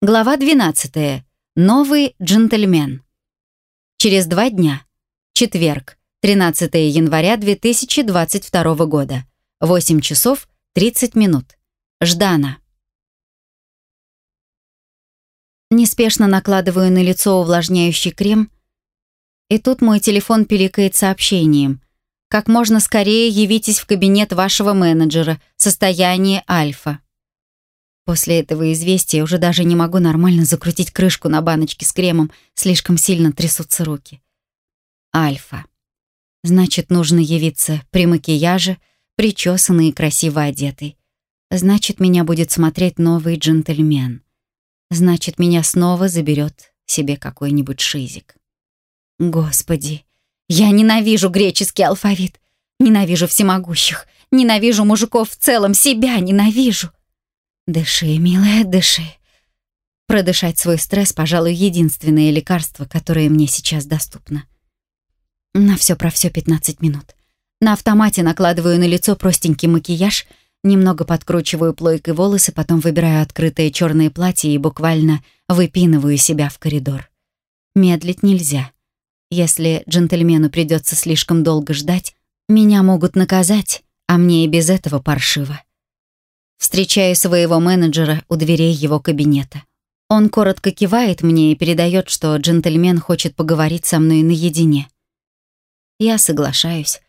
Глава 12. Новый джентльмен. Через два дня. Четверг, 13 января 2022 года. 8 часов 30 минут. Ждана. Неспешно накладываю на лицо увлажняющий крем, и тут мой телефон пиликает сообщением. «Как можно скорее явитесь в кабинет вашего менеджера. Состояние альфа». После этого известия уже даже не могу нормально закрутить крышку на баночке с кремом, слишком сильно трясутся руки. Альфа. Значит, нужно явиться при макияже, причесанный и красиво одетый. Значит, меня будет смотреть новый джентльмен. Значит, меня снова заберет себе какой-нибудь шизик. Господи, я ненавижу греческий алфавит. Ненавижу всемогущих. Ненавижу мужиков в целом. Себя ненавижу. Дыши, милая, дыши. Продышать свой стресс, пожалуй, единственное лекарство, которое мне сейчас доступно. На все про все 15 минут. На автомате накладываю на лицо простенький макияж, немного подкручиваю плойкой волосы, потом выбираю открытое черное платье и буквально выпинываю себя в коридор. Медлить нельзя. Если джентльмену придется слишком долго ждать, меня могут наказать, а мне и без этого паршиво. Встречаю своего менеджера у дверей его кабинета. Он коротко кивает мне и передает, что джентльмен хочет поговорить со мной наедине. Я соглашаюсь.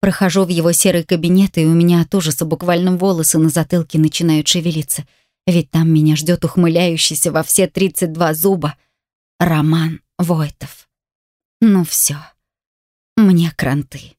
Прохожу в его серый кабинет, и у меня от ужаса буквально волосы на затылке начинают шевелиться, ведь там меня ждет ухмыляющийся во все 32 зуба Роман Войтов. Ну все, мне кранты.